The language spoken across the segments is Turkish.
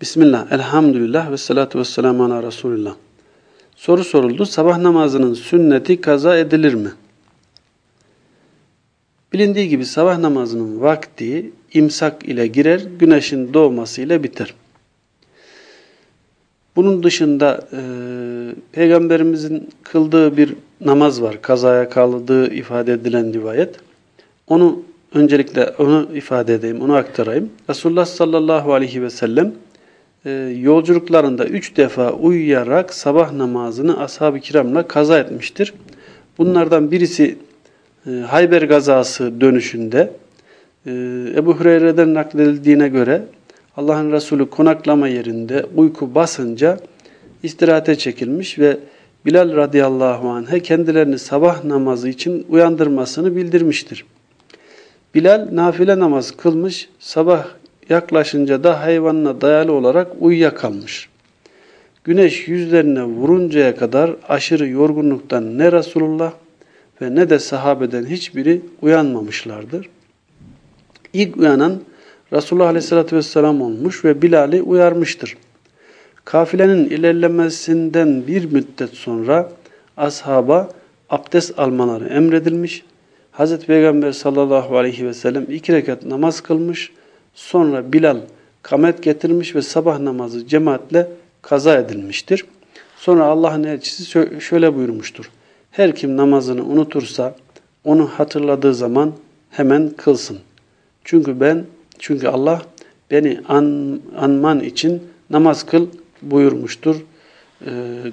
Bismillah, elhamdülillah ve salatu ve selamu ala Resulillah. Soru soruldu. Sabah namazının sünneti kaza edilir mi? Bilindiği gibi sabah namazının vakti imsak ile girer, güneşin doğması ile biter. Bunun dışında e, Peygamberimizin kıldığı bir namaz var. Kazaya kaldığı ifade edilen rivayet. Onu öncelikle onu ifade edeyim, onu aktarayım. Resulullah sallallahu aleyhi ve sellem e, yolculuklarında üç defa uyuyarak sabah namazını ashab-ı kiramla kaza etmiştir. Bunlardan birisi e, Hayber gazası dönüşünde e, Ebu Hureyre'den nakledildiğine göre Allah'ın Resulü konaklama yerinde uyku basınca istirahate çekilmiş ve Bilal radıyallahu anh'e kendilerini sabah namazı için uyandırmasını bildirmiştir. Bilal nafile namaz kılmış, sabah yaklaşınca da hayvanına dayalı olarak uyuyakalmış. Güneş yüzlerine vuruncaya kadar aşırı yorgunluktan ne Resulullah ve ne de sahabeden hiçbiri uyanmamışlardır. İlk uyanan Resulullah Aleyhisselatü Vesselam olmuş ve Bilal'i uyarmıştır. Kafilenin ilerlemesinden bir müddet sonra ashaba abdest almaları emredilmiş. Hz. Peygamber sallallahu aleyhi ve sellem iki rekat namaz kılmış. Sonra Bilal kamet getirmiş ve sabah namazı cemaatle kaza edilmiştir. Sonra Allah'ın elçisi şöyle buyurmuştur. Her kim namazını unutursa onu hatırladığı zaman hemen kılsın. Çünkü ben çünkü Allah beni an, anman için namaz kıl buyurmuştur e,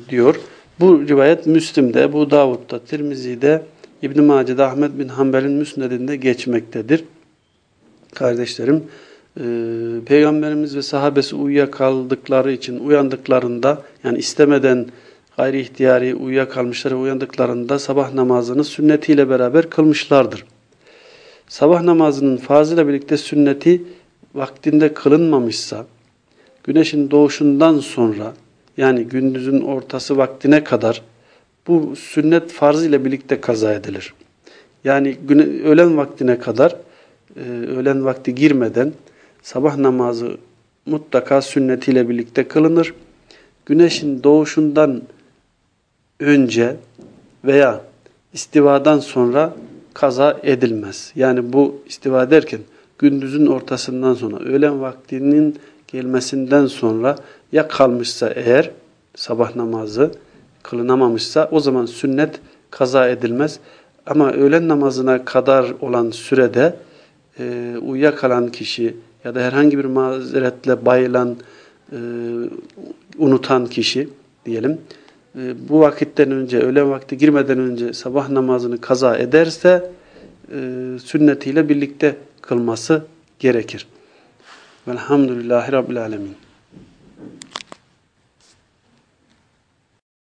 diyor. Bu rivayet Müslim'de, bu Davud'da, Tirmizi'de, İbn-i Mace'de, Ahmet bin Hanbel'in müsnedinde geçmektedir. Kardeşlerim, e, Peygamberimiz ve sahabesi uyuyakaldıkları için uyandıklarında, yani istemeden gayri ihtiyari uyuyakalmışlar ve uyandıklarında sabah namazını sünnetiyle beraber kılmışlardır. Sabah namazının fazıyla birlikte sünneti vaktinde kılınmamışsa, güneşin doğuşundan sonra yani gündüzün ortası vaktine kadar bu sünnet farzı ile birlikte kaza edilir. Yani güne, öğlen vaktine kadar e, öğlen vakti girmeden sabah namazı mutlaka sünnetiyle birlikte kılınır. Güneşin doğuşundan önce veya istivadan sonra kaza edilmez. Yani bu istiva derken gündüzün ortasından sonra öğlen vaktinin gelmesinden sonra ya kalmışsa eğer sabah namazı kılınamamışsa o zaman sünnet kaza edilmez. Ama öğlen namazına kadar olan sürede e, uyuyakalan kişi ya da herhangi bir mazeretle bayılan, e, unutan kişi diyelim e, bu vakitten önce, öğlen vakti girmeden önce sabah namazını kaza ederse e, sünnetiyle birlikte kılması gerekir. Velhamdülillahi Rabbil Alemin.